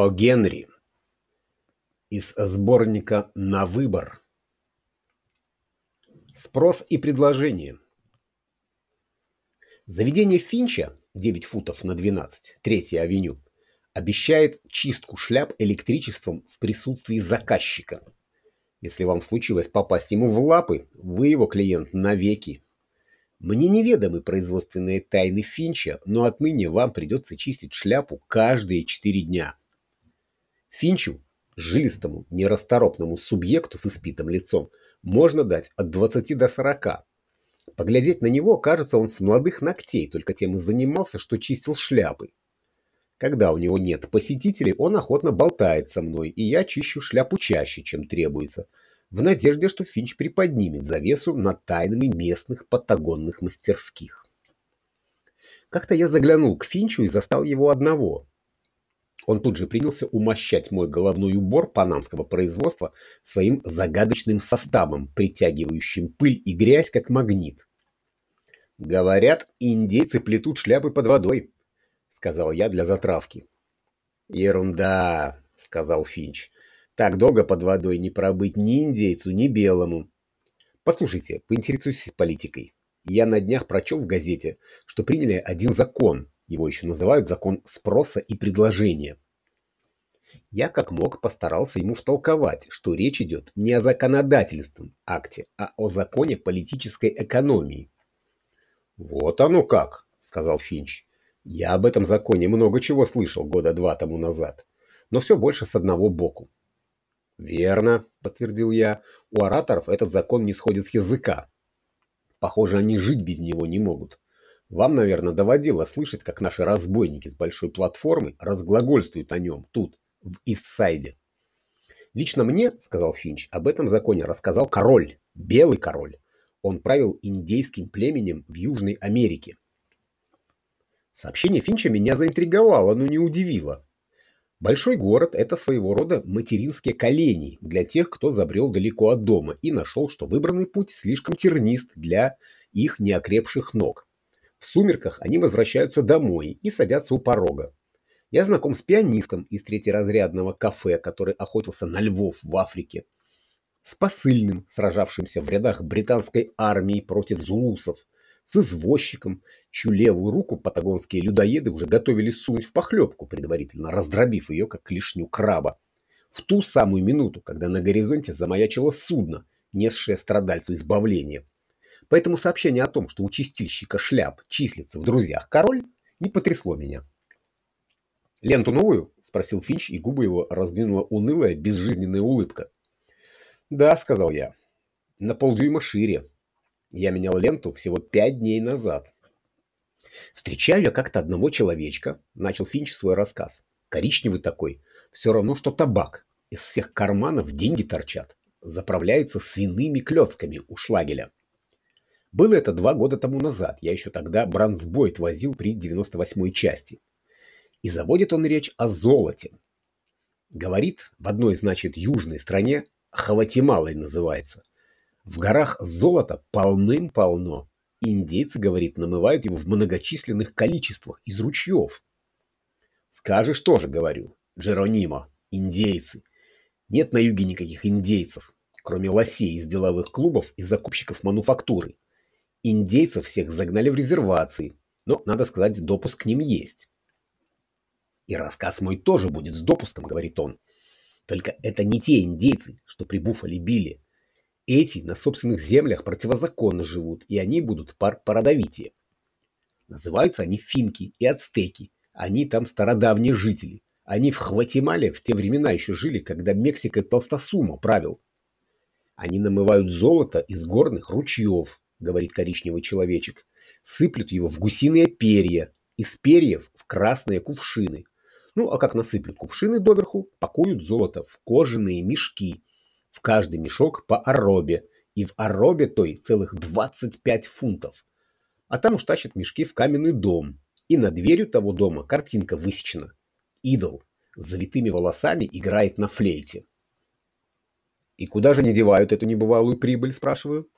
О Генри из сборника «На выбор». Спрос и предложение. Заведение Финча, 9 футов на 12, Третья авеню, обещает чистку шляп электричеством в присутствии заказчика. Если вам случилось попасть ему в лапы, вы его клиент навеки. Мне неведомы производственные тайны Финча, но отныне вам придется чистить шляпу каждые 4 дня. Финчу, жилистому, нерасторопному субъекту с испитым лицом, можно дать от 20 до 40. Поглядеть на него, кажется, он с молодых ногтей только тем и занимался, что чистил шляпы. Когда у него нет посетителей, он охотно болтает со мной, и я чищу шляпу чаще, чем требуется, в надежде, что Финч приподнимет завесу над тайнами местных патагонных мастерских. Как-то я заглянул к Финчу и застал его одного. Он тут же принялся умощать мой головной убор панамского производства своим загадочным составом, притягивающим пыль и грязь как магнит. «Говорят, индейцы плетут шляпы под водой», — сказал я для затравки. «Ерунда», — сказал Финч. «Так долго под водой не пробыть ни индейцу, ни белому». «Послушайте, поинтересуюсь политикой. Я на днях прочел в газете, что приняли один закон, его еще называют закон спроса и предложения. Я как мог постарался ему втолковать, что речь идет не о законодательственном акте, а о законе политической экономии. «Вот оно как», — сказал Финч. «Я об этом законе много чего слышал года два тому назад, но все больше с одного боку». «Верно», — подтвердил я, — «у ораторов этот закон не сходит с языка. Похоже, они жить без него не могут. Вам, наверное, доводило слышать, как наши разбойники с большой платформы разглагольствуют о нем тут, в Истсайде. Лично мне, сказал Финч, об этом законе рассказал король, белый король. Он правил индейским племенем в Южной Америке. Сообщение Финча меня заинтриговало, но не удивило. Большой город – это своего рода материнские колени для тех, кто забрел далеко от дома и нашел, что выбранный путь слишком тернист для их неокрепших ног. В сумерках они возвращаются домой и садятся у порога. Я знаком с пианистом из третьеразрядного кафе, который охотился на львов в Африке. С посыльным, сражавшимся в рядах британской армии против зулусов. С извозчиком, чью левую руку патагонские людоеды уже готовились сунуть в похлебку, предварительно раздробив ее, как клешню краба. В ту самую минуту, когда на горизонте замаячило судно, несшее страдальцу избавления. Поэтому сообщение о том, что у чистильщика шляп числится в друзьях король, не потрясло меня. «Ленту новую?» – спросил Финч, и губы его раздвинула унылая, безжизненная улыбка. «Да», – сказал я. «На полдюйма шире. Я менял ленту всего пять дней назад». «Встречаю я как-то одного человечка», – начал Финч свой рассказ. «Коричневый такой. Все равно, что табак. Из всех карманов деньги торчат. Заправляется свиными клетками у шлагеля. Было это два года тому назад. Я еще тогда бронзбойт возил при 98-й части. И заводит он речь о золоте. Говорит, в одной, значит, южной стране, Хаватималой называется, в горах золота полным-полно. Индейцы, говорит, намывают его в многочисленных количествах из ручьев. Скажешь тоже, говорю, Джеронимо, индейцы. Нет на юге никаких индейцев, кроме лосей из деловых клубов и закупщиков мануфактуры. Индейцев всех загнали в резервации, но, надо сказать, допуск к ним есть. И рассказ мой тоже будет с допуском, говорит он. Только это не те индейцы, что при Буфале били. Эти на собственных землях противозаконно живут, и они будут пар породовитее. Называются они финки и ацтеки. Они там стародавние жители. Они в Хватимале в те времена еще жили, когда Мексика Толстосума правил. Они намывают золото из горных ручьев, говорит коричневый человечек, сыплют его в гусиные перья, из перьев в красные кувшины. Ну, а как насыплют кувшины доверху, пакуют золото в кожаные мешки, в каждый мешок по оробе, и в оробе той целых 25 фунтов. А там уж тащат мешки в каменный дом, и над дверью того дома картинка высечена. Идол с завитыми волосами играет на флейте. «И куда же не девают эту небывалую прибыль?» – спрашиваю.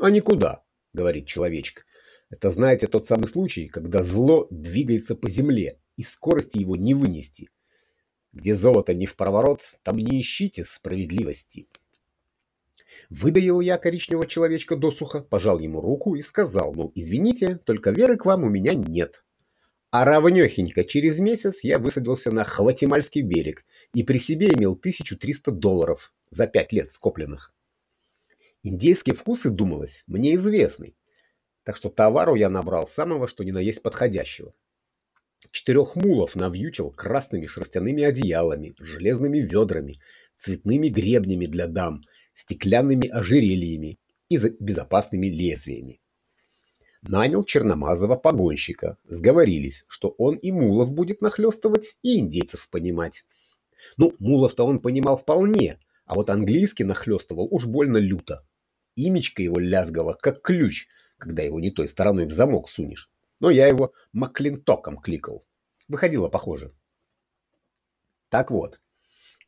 «А никуда», — говорит человечек. «Это, знаете, тот самый случай, когда зло двигается по земле, и скорости его не вынести. Где золото не в проворот, там не ищите справедливости. Выдаил я коричневого человечка досуха, пожал ему руку и сказал, мол, извините, только веры к вам у меня нет. А равнёхенько через месяц я высадился на Хватимальский берег и при себе имел 1300 долларов за пять лет скопленных. Индейские вкусы, думалось, мне известны, так что товару я набрал самого что ни на есть подходящего. Четырех мулов навьючил красными шерстяными одеялами, железными ведрами, цветными гребнями для дам, стеклянными ожерельями и безопасными лезвиями. Нанял черномазого погонщика, сговорились, что он и мулов будет нахлестывать, и индейцев понимать. Ну, мулов-то он понимал вполне, а вот английский нахлестывал уж больно люто. Имечко его лязгало, как ключ, когда его не той стороной в замок сунешь. Но я его Маклинтоком кликал. Выходило похоже. Так вот,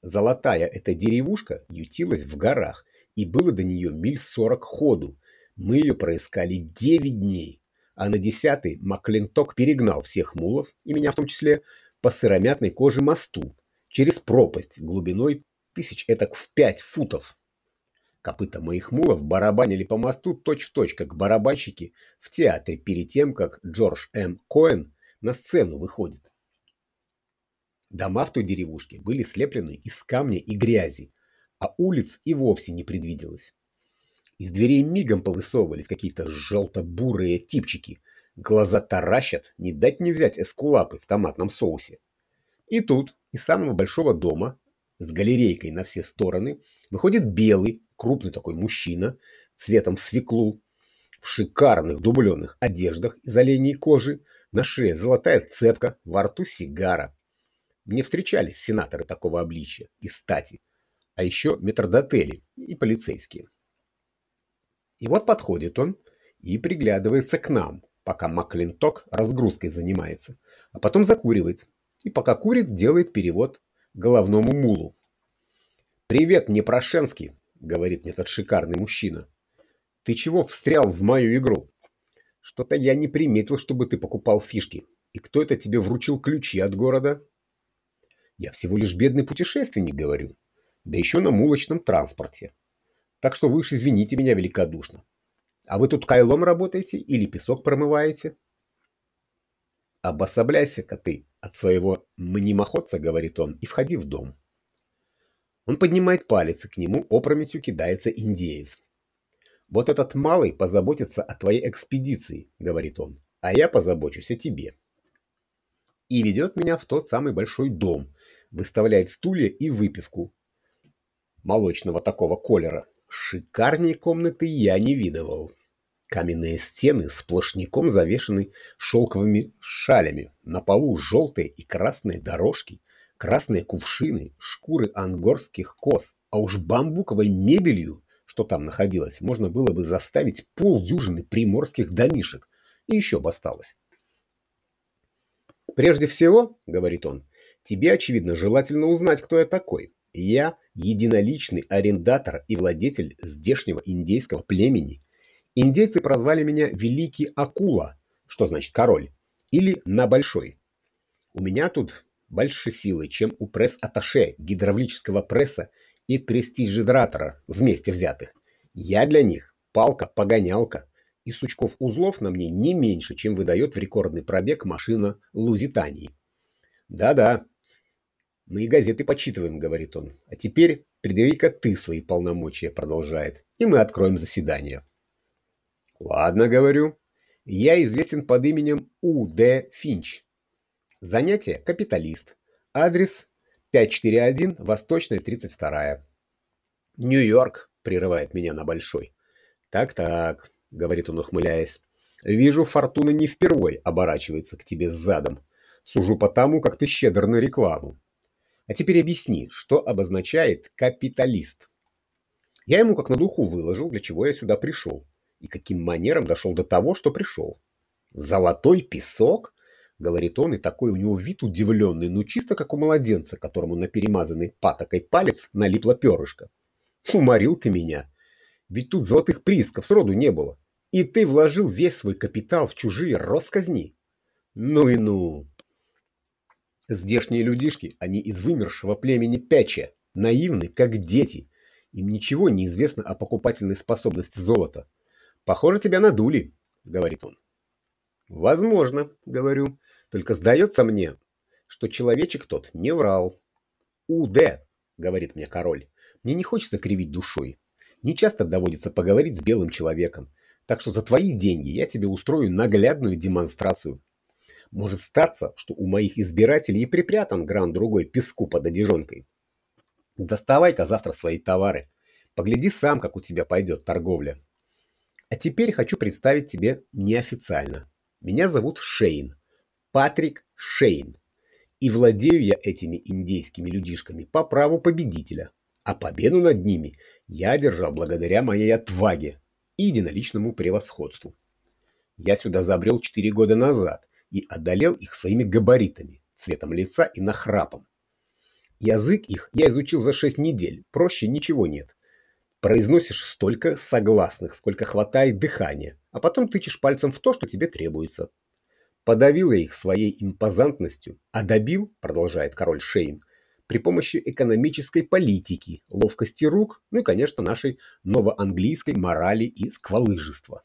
золотая эта деревушка ютилась в горах, и было до нее миль сорок ходу. Мы ее проискали девять дней, а на десятый Маклинток перегнал всех мулов, и меня в том числе, по сыромятной коже мосту, через пропасть глубиной тысяч этак в пять футов. Копыта моих мулов барабанили по мосту точь-в-точь, точь, как барабанщики в театре перед тем, как Джордж М. Коэн на сцену выходит. Дома в той деревушке были слеплены из камня и грязи, а улиц и вовсе не предвиделось. Из дверей мигом повысовывались какие-то желто-бурые типчики. Глаза таращат, не дать не взять эскулапы в томатном соусе. И тут из самого большого дома с галерейкой на все стороны выходит белый, крупный такой мужчина, цветом свеклу, в шикарных дубленных одеждах из оленей кожи, на шее золотая цепка, во рту сигара. Мне встречались сенаторы такого обличия и стати, а еще метрдотели и полицейские. И вот подходит он и приглядывается к нам, пока Маклинток разгрузкой занимается, а потом закуривает. И пока курит, делает перевод головному мулу. «Привет, Непрошенский!» — говорит мне этот шикарный мужчина. «Ты чего встрял в мою игру? Что-то я не приметил, чтобы ты покупал фишки. И кто это тебе вручил ключи от города?» «Я всего лишь бедный путешественник, — говорю, — да еще на мулочном транспорте. Так что вы уж извините меня великодушно. А вы тут кайлом работаете или песок промываете?» «Обособляйся-ка ты от своего мнимоходца, — говорит он, — и входи в дом». Он поднимает палец, и к нему опрометью кидается индеец. «Вот этот малый позаботится о твоей экспедиции», — говорит он, — «а я позабочусь о тебе». И ведет меня в тот самый большой дом, выставляет стулья и выпивку. Молочного такого колера. Шикарнее комнаты я не видывал. Каменные стены сплошняком завешены шелковыми шалями. На полу желтые и красные дорожки, красные кувшины, шкуры ангорских коз, а уж бамбуковой мебелью, что там находилось, можно было бы заставить полдюжины приморских домишек, и еще бы осталось. «Прежде всего, — говорит он, — тебе, очевидно, желательно узнать, кто я такой. Я единоличный арендатор и владетель здешнего индейского племени, Индейцы прозвали меня Великий Акула, что значит король, или на большой. У меня тут больше силы, чем у пресс-атташе, гидравлического пресса и престижидратора вместе взятых. Я для них палка-погонялка, и сучков узлов на мне не меньше, чем выдает в рекордный пробег машина Лузитании. Да-да, мы и газеты почитываем, говорит он. А теперь предъяви-ка ты свои полномочия, продолжает, и мы откроем заседание. Ладно, говорю. Я известен под именем У.Д. Финч. Занятие – капиталист. Адрес 541, Восточная, 32. Нью-Йорк, прерывает меня на большой. Так-так, говорит он, ухмыляясь. Вижу, фортуна не впервой оборачивается к тебе задом. Сужу по тому, как ты щедр на рекламу. А теперь объясни, что обозначает капиталист. Я ему как на духу выложил, для чего я сюда пришел и каким манером дошел до того, что пришел. «Золотой песок?» — говорит он, и такой у него вид удивленный, ну чисто как у младенца, которому на перемазанный патокой палец налипло перышко. «Уморил ты меня! Ведь тут золотых приисков сроду не было, и ты вложил весь свой капитал в чужие росказни. Ну и ну!» Здешние людишки, они из вымершего племени Пяча, наивны, как дети. Им ничего не известно о покупательной способности золота. Похоже, тебя надули, говорит он. Возможно, говорю, только сдается мне, что человечек тот не врал. «УД», — говорит мне король, — «мне не хочется кривить душой. Не часто доводится поговорить с белым человеком, так что за твои деньги я тебе устрою наглядную демонстрацию. Может статься, что у моих избирателей и припрятан гран другой песку под одежонкой. Доставай-ка завтра свои товары. Погляди сам, как у тебя пойдет торговля. А теперь хочу представить тебе неофициально. Меня зовут Шейн. Патрик Шейн. И владею я этими индейскими людишками по праву победителя. А победу над ними я одержал благодаря моей отваге и единоличному превосходству. Я сюда забрел четыре года назад и одолел их своими габаритами, цветом лица и нахрапом. Язык их я изучил за шесть недель, проще ничего нет. Произносишь столько согласных, сколько хватает дыхания, а потом тычешь пальцем в то, что тебе требуется. Подавил я их своей импозантностью, а добил, продолжает король Шейн, при помощи экономической политики, ловкости рук, ну и, конечно, нашей новоанглийской морали и сквалыжества.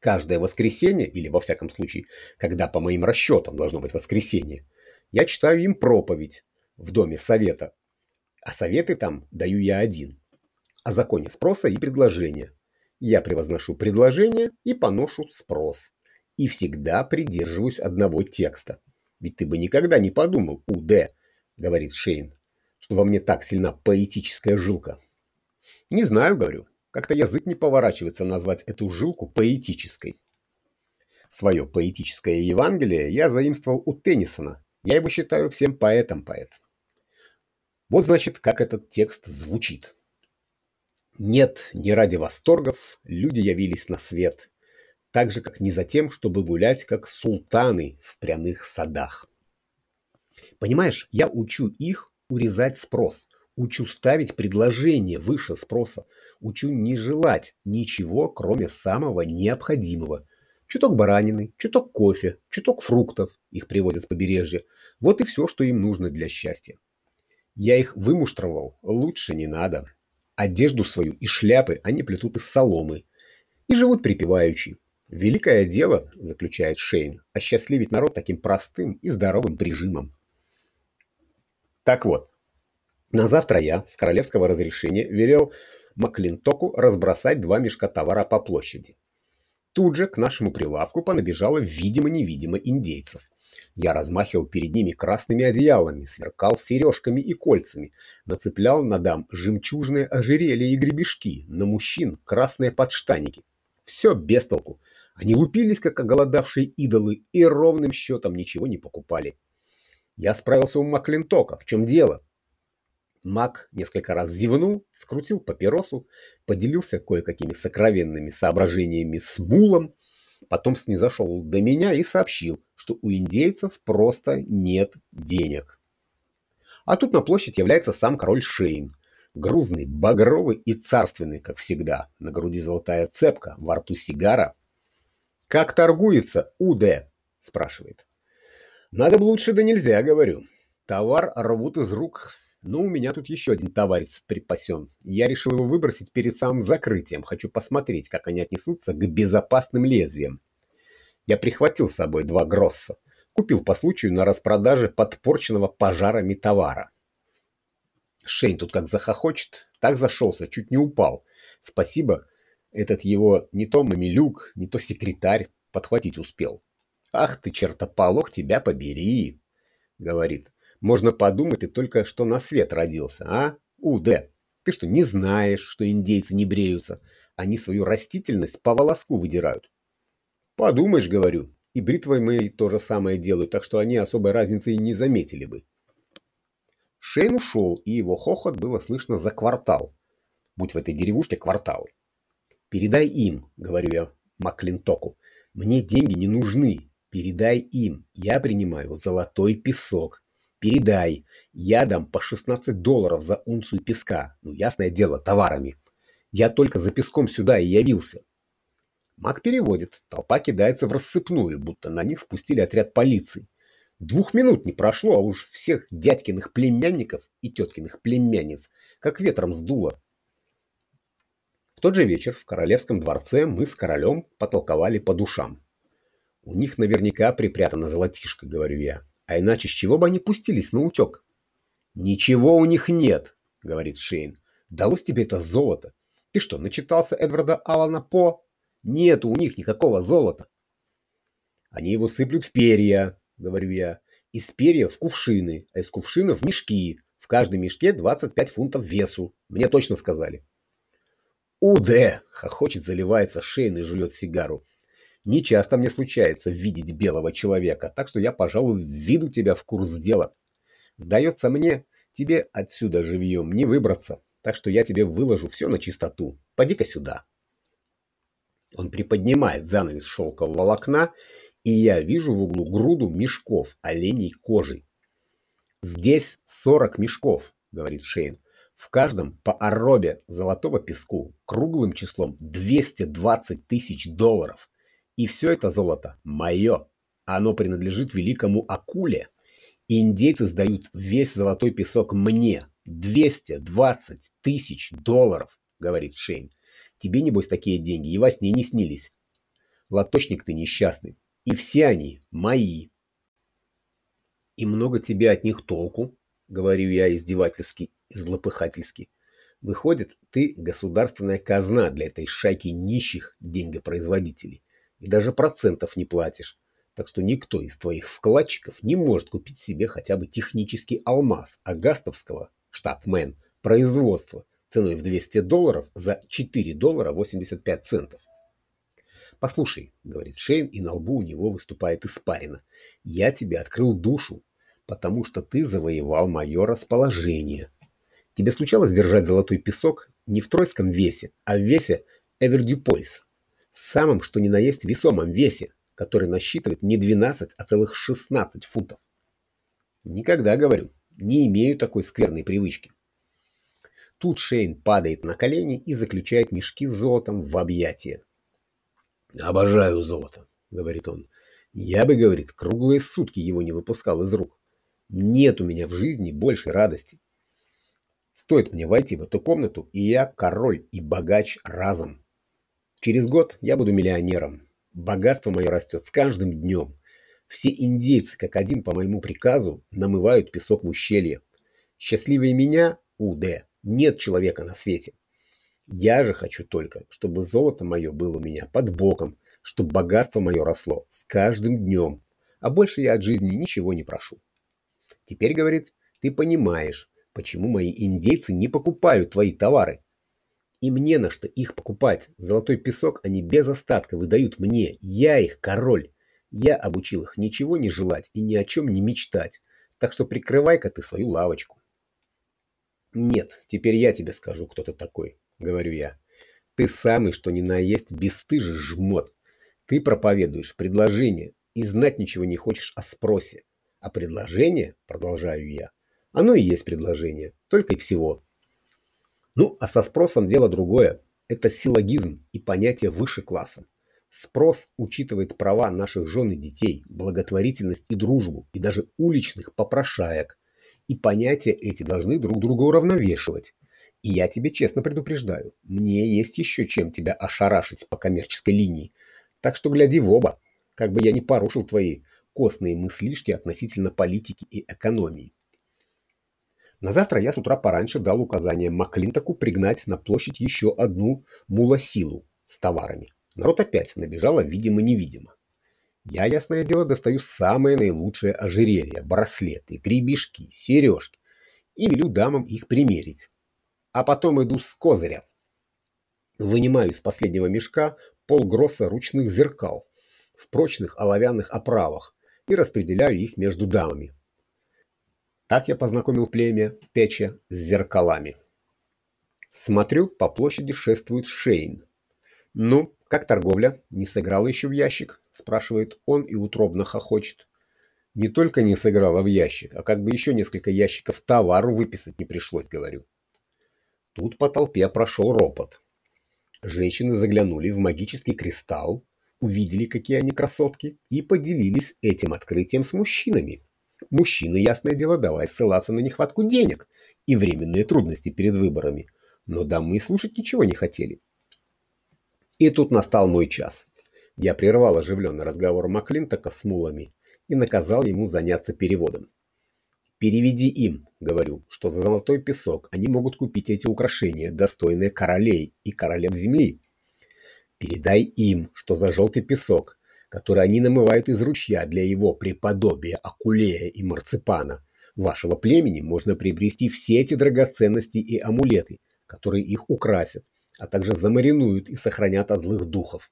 Каждое воскресенье, или во всяком случае, когда по моим расчетам должно быть воскресенье, я читаю им проповедь в Доме Совета. А советы там даю я один. О законе спроса и предложения. Я превозношу предложение и поношу спрос. И всегда придерживаюсь одного текста. Ведь ты бы никогда не подумал, УД, говорит Шейн, что во мне так сильна поэтическая жилка. Не знаю, говорю. Как-то язык не поворачивается назвать эту жилку поэтической. Свое поэтическое Евангелие я заимствовал у Теннисона. Я его считаю всем поэтом поэт. Вот значит, как этот текст звучит. Нет, не ради восторгов люди явились на свет, так же, как не за тем, чтобы гулять, как султаны в пряных садах. Понимаешь, я учу их урезать спрос, учу ставить предложение выше спроса, учу не желать ничего, кроме самого необходимого. Чуток баранины, чуток кофе, чуток фруктов, их привозят с побережья. Вот и все, что им нужно для счастья. Я их вымуштровал, лучше не надо. Одежду свою и шляпы они плетут из соломы. И живут припеваючи. Великое дело, заключает Шейн, осчастливить народ таким простым и здоровым прижимом. Так вот, на завтра я с королевского разрешения велел Маклинтоку разбросать два мешка товара по площади. Тут же к нашему прилавку понабежало видимо-невидимо индейцев. Я размахивал перед ними красными одеялами, сверкал сережками и кольцами, нацеплял на дам жемчужные ожерелья и гребешки, на мужчин красные подштаники. Все без толку. Они лупились, как оголодавшие идолы, и ровным счетом ничего не покупали. Я справился у Маклинтока. В чем дело? Мак несколько раз зевнул, скрутил папиросу, поделился кое-какими сокровенными соображениями с Булом, потом снизошел до меня и сообщил, что у индейцев просто нет денег. А тут на площадь является сам король Шейн, грузный, багровый и царственный, как всегда, на груди золотая цепка, во рту сигара. «Как торгуется УД?» – спрашивает. Надо бы лучше, да нельзя, говорю. Товар рвут из рук. Ну, у меня тут еще один товарец припасен. Я решил его выбросить перед самым закрытием. Хочу посмотреть, как они отнесутся к безопасным лезвиям. Я прихватил с собой два гросса. Купил по случаю на распродаже подпорченного пожарами товара. Шейн тут как захохочет, так зашелся, чуть не упал. Спасибо, этот его не то мамилюк, не то секретарь подхватить успел. «Ах ты, чертополох, тебя побери!» — говорит. «Можно подумать, ты только что на свет родился, а? Уд, ты что, не знаешь, что индейцы не бреются? Они свою растительность по волоску выдирают». «Подумаешь, — говорю, — и бритвой мы то же самое делают, так что они особой разницы и не заметили бы». Шейн ушел, и его хохот было слышно за квартал. Будь в этой деревушке кварталы. «Передай им, — говорю я Маклинтоку, — мне деньги не нужны, Передай им, я принимаю золотой песок. Передай, я дам по 16 долларов за унцию песка. Ну, ясное дело, товарами. Я только за песком сюда и явился. Маг переводит. Толпа кидается в рассыпную, будто на них спустили отряд полиции. Двух минут не прошло, а уж всех дядькиных племянников и теткиных племянниц как ветром сдуло. В тот же вечер в королевском дворце мы с королем потолковали по душам. У них наверняка припрятано золотишко, говорю я. А иначе с чего бы они пустились на утек? Ничего у них нет, говорит Шейн. Далось тебе это золото. Ты что, начитался Эдварда Алана По? Нет у них никакого золота. Они его сыплют в перья, говорю я. Из перья в кувшины, а из кувшина в мешки. В каждом мешке 25 фунтов весу. Мне точно сказали. «Уде!» — хохочет, заливается Шейн и жует сигару. Не часто мне случается видеть белого человека, так что я, пожалуй, введу тебя в курс дела. Сдается мне, тебе отсюда живьем не выбраться, так что я тебе выложу все на чистоту. Поди-ка сюда. Он приподнимает занавес шелкового волокна, и я вижу в углу груду мешков оленей кожи. «Здесь сорок мешков», — говорит Шейн. «В каждом по оробе золотого песку круглым числом 220 тысяч долларов. И все это золото мое. Оно принадлежит великому акуле. Индейцы сдают весь золотой песок мне. 220 тысяч долларов, говорит Шейн. Тебе, небось, такие деньги и во сне не снились. Лоточник ты несчастный. И все они мои. И много тебе от них толку, говорю я издевательски и злопыхательски. Выходит, ты государственная казна для этой шайки нищих деньгопроизводителей и даже процентов не платишь. Так что никто из твоих вкладчиков не может купить себе хотя бы технический алмаз агастовского штабмен производства ценой в 200 долларов за 4 доллара 85 центов. «Послушай», — говорит Шейн, и на лбу у него выступает испарина, — «я тебе открыл душу, потому что ты завоевал мое расположение. Тебе случалось держать золотой песок не в тройском весе, а в весе Эвердюпольс, самом что ни на есть весомом весе, который насчитывает не 12, а целых 16 фунтов. Никогда, говорю, не имею такой скверной привычки. Тут Шейн падает на колени и заключает мешки с золотом в объятия. «Обожаю золото», — говорит он. «Я бы, — говорит, — круглые сутки его не выпускал из рук. Нет у меня в жизни большей радости. Стоит мне войти в эту комнату, и я король и богач разом. Через год я буду миллионером. Богатство мое растет с каждым днем. Все индейцы, как один по моему приказу, намывают песок в ущелье. Счастливее меня, УД, нет человека на свете. Я же хочу только, чтобы золото мое было у меня под боком, чтобы богатство мое росло с каждым днем. А больше я от жизни ничего не прошу. Теперь, говорит, ты понимаешь, почему мои индейцы не покупают твои товары. И мне на что их покупать. Золотой песок они без остатка выдают мне. Я их король. Я обучил их ничего не желать и ни о чем не мечтать. Так что прикрывай-ка ты свою лавочку. Нет, теперь я тебе скажу, кто ты такой, говорю я. Ты самый, что ни на есть, бесстыжий жмот. Ты проповедуешь предложение и знать ничего не хочешь о спросе. А предложение, продолжаю я, оно и есть предложение, только и всего. Ну, а со спросом дело другое. Это силлогизм и понятие выше класса. Спрос учитывает права наших жен и детей, благотворительность и дружбу, и даже уличных попрошаек. И понятия эти должны друг друга уравновешивать. И я тебе честно предупреждаю, мне есть еще чем тебя ошарашить по коммерческой линии. Так что гляди в оба, как бы я не порушил твои костные мыслишки относительно политики и экономии. На завтра я с утра пораньше дал указание Маклинтоку пригнать на площадь еще одну мулосилу с товарами. Народ опять набежало видимо-невидимо. Я, ясное дело, достаю самые наилучшие ожерелья, браслеты, гребешки, сережки и велю дамам их примерить. А потом иду с козыря. Вынимаю из последнего мешка полгросса ручных зеркал в прочных оловянных оправах и распределяю их между дамами. Так я познакомил племя Печа с зеркалами. Смотрю, по площади шествует Шейн. «Ну, как торговля? Не сыграла еще в ящик?» – спрашивает он и утробно хохочет. «Не только не сыграла в ящик, а как бы еще несколько ящиков товару выписать не пришлось, говорю». Тут по толпе прошел ропот. Женщины заглянули в магический кристалл, увидели, какие они красотки, и поделились этим открытием с мужчинами. Мужчины, ясное дело, давай ссылаться на нехватку денег и временные трудности перед выборами. Но дамы слушать ничего не хотели. И тут настал мой час. Я прервал оживленный разговор Маклинтока с мулами и наказал ему заняться переводом. «Переведи им, — говорю, — что за золотой песок они могут купить эти украшения, достойные королей и королев земли. Передай им, что за желтый песок, который они намывают из ручья для его преподобия Акулея и Марципана, вашего племени можно приобрести все эти драгоценности и амулеты, которые их украсят, а также замаринуют и сохранят от злых духов.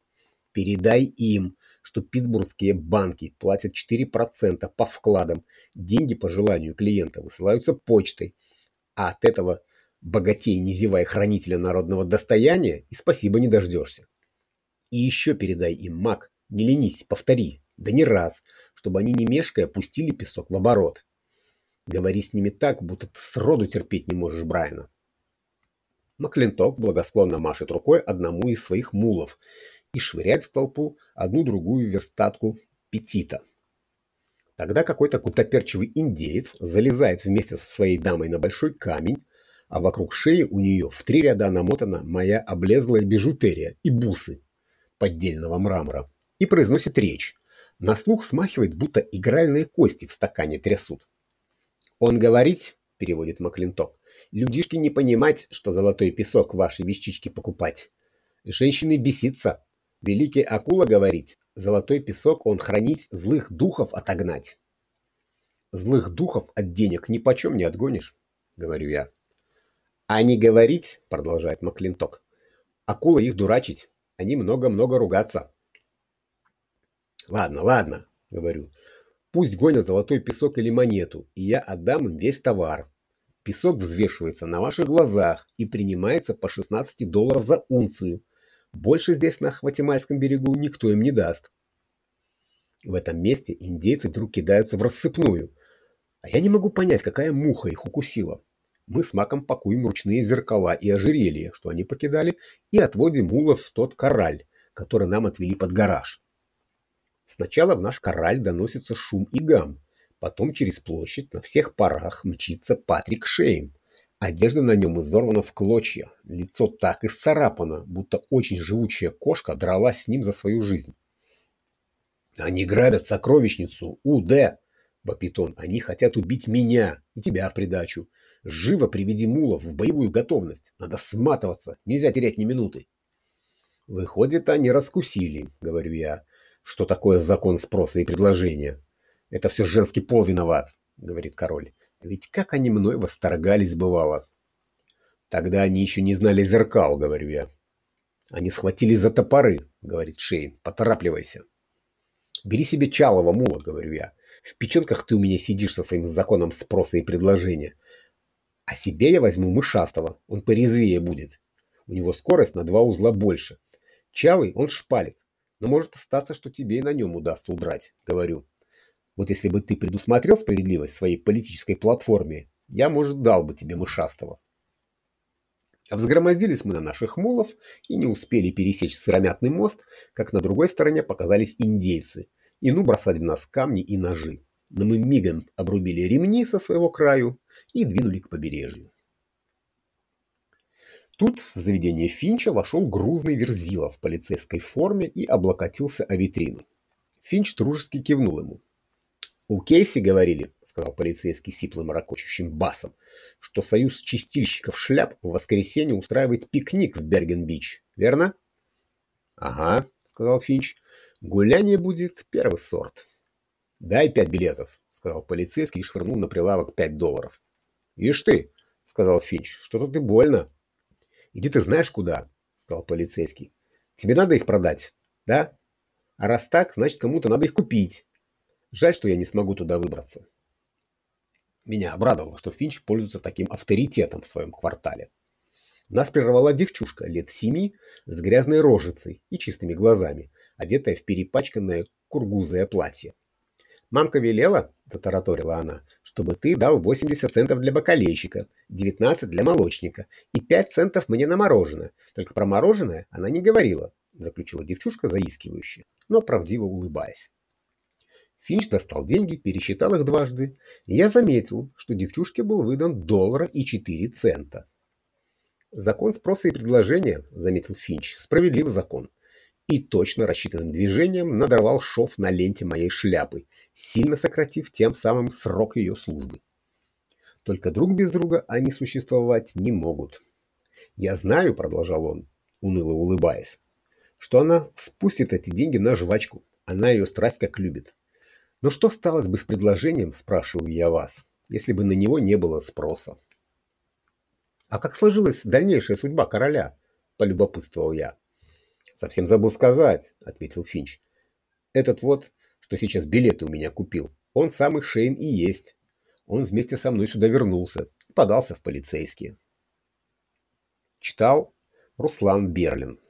Передай им, что питтсбургские банки платят 4% по вкладам, деньги по желанию клиента высылаются почтой, а от этого богатей, не зевая хранителя народного достояния, и спасибо не дождешься. И еще передай им, маг, не ленись, повтори, да не раз, чтобы они не мешкая пустили песок в оборот. Говори с ними так, будто ты сроду терпеть не можешь Брайана. Маклинток благосклонно машет рукой одному из своих мулов и швыряет в толпу одну-другую верстатку петита. Тогда какой-то кутоперчивый индеец залезает вместе со своей дамой на большой камень, а вокруг шеи у нее в три ряда намотана моя облезлая бижутерия и бусы поддельного мрамора, и произносит речь. На слух смахивает, будто игральные кости в стакане трясут. «Он говорить», — переводит Маклинток, — «людишки не понимать, что золотой песок ваши вещички покупать. Женщины беситься, Великий Акула говорит, золотой песок он хранить, злых духов отогнать. Злых духов от денег ни почем не отгонишь, говорю я. А не говорить, продолжает Маклинток, акула их дурачить, они много-много ругаться. Ладно, ладно, говорю, пусть гонят золотой песок или монету, и я отдам им весь товар. Песок взвешивается на ваших глазах и принимается по 16 долларов за унцию, больше здесь, на Хватимайском берегу, никто им не даст. В этом месте индейцы вдруг кидаются в рассыпную. А я не могу понять, какая муха их укусила. Мы с Маком пакуем ручные зеркала и ожерелья, что они покидали, и отводим мулов в тот кораль, который нам отвели под гараж. Сначала в наш кораль доносится шум и гам. Потом через площадь на всех парах мчится Патрик Шейн. Одежда на нем изорвана в клочья, лицо так исцарапано, будто очень живучая кошка дралась с ним за свою жизнь. «Они грабят сокровищницу, У.Д.» — вопит он. «Они хотят убить меня и тебя в придачу. Живо приведи мулов в боевую готовность. Надо сматываться, нельзя терять ни минуты». «Выходит, они раскусили», — говорю я, — «что такое закон спроса и предложения. Это все женский пол виноват», — говорит король. Ведь как они мной восторгались бывало. Тогда они еще не знали зеркал, говорю я. Они схватились за топоры, говорит Шейн. Поторапливайся. Бери себе Чалова, мула, говорю я. В печенках ты у меня сидишь со своим законом спроса и предложения. А себе я возьму мышастого, он порезвее будет. У него скорость на два узла больше. Чалый он шпалит, но может остаться, что тебе и на нем удастся удрать, говорю. Вот если бы ты предусмотрел справедливость в своей политической платформе, я, может, дал бы тебе мышастого. Взгромоздились мы на наших мулов и не успели пересечь сыромятный мост, как на другой стороне показались индейцы, и ну бросать в нас камни и ножи. Но мы мигом обрубили ремни со своего краю и двинули к побережью. Тут в заведение Финча вошел грузный верзила в полицейской форме и облокотился о витрину. Финч дружески кивнул ему. «У Кейси говорили, — сказал полицейский сиплым ракочущим басом, — что союз чистильщиков шляп в воскресенье устраивает пикник в Берген-Бич, верно?» «Ага», — сказал Финч, — «гуляние будет первый сорт». «Дай пять билетов», — сказал полицейский и швырнул на прилавок пять долларов. «Ишь ты», — сказал Финч, — «что-то ты больно». «Иди ты знаешь куда», — сказал полицейский. «Тебе надо их продать, да? А раз так, значит, кому-то надо их купить». Жаль, что я не смогу туда выбраться. Меня обрадовало, что Финч пользуется таким авторитетом в своем квартале. Нас прервала девчушка лет семи с грязной рожицей и чистыми глазами, одетая в перепачканное кургузое платье. «Мамка велела, — затараторила она, — чтобы ты дал 80 центов для бакалейщика, 19 для молочника и 5 центов мне на мороженое. Только про мороженое она не говорила, — заключила девчушка заискивающе, но правдиво улыбаясь. Финч достал деньги, пересчитал их дважды, и я заметил, что девчушке был выдан доллара и четыре цента. «Закон спроса и предложения», — заметил Финч, — «справедливый закон». И точно рассчитанным движением надорвал шов на ленте моей шляпы, сильно сократив тем самым срок ее службы. Только друг без друга они существовать не могут. «Я знаю», — продолжал он, уныло улыбаясь, — «что она спустит эти деньги на жвачку. Она ее страсть как любит. Но что стало бы с предложением, спрашиваю я вас, если бы на него не было спроса? А как сложилась дальнейшая судьба короля? Полюбопытствовал я. Совсем забыл сказать, ответил Финч. Этот вот, что сейчас билеты у меня купил, он самый Шейн и есть. Он вместе со мной сюда вернулся и подался в полицейские. Читал Руслан Берлин.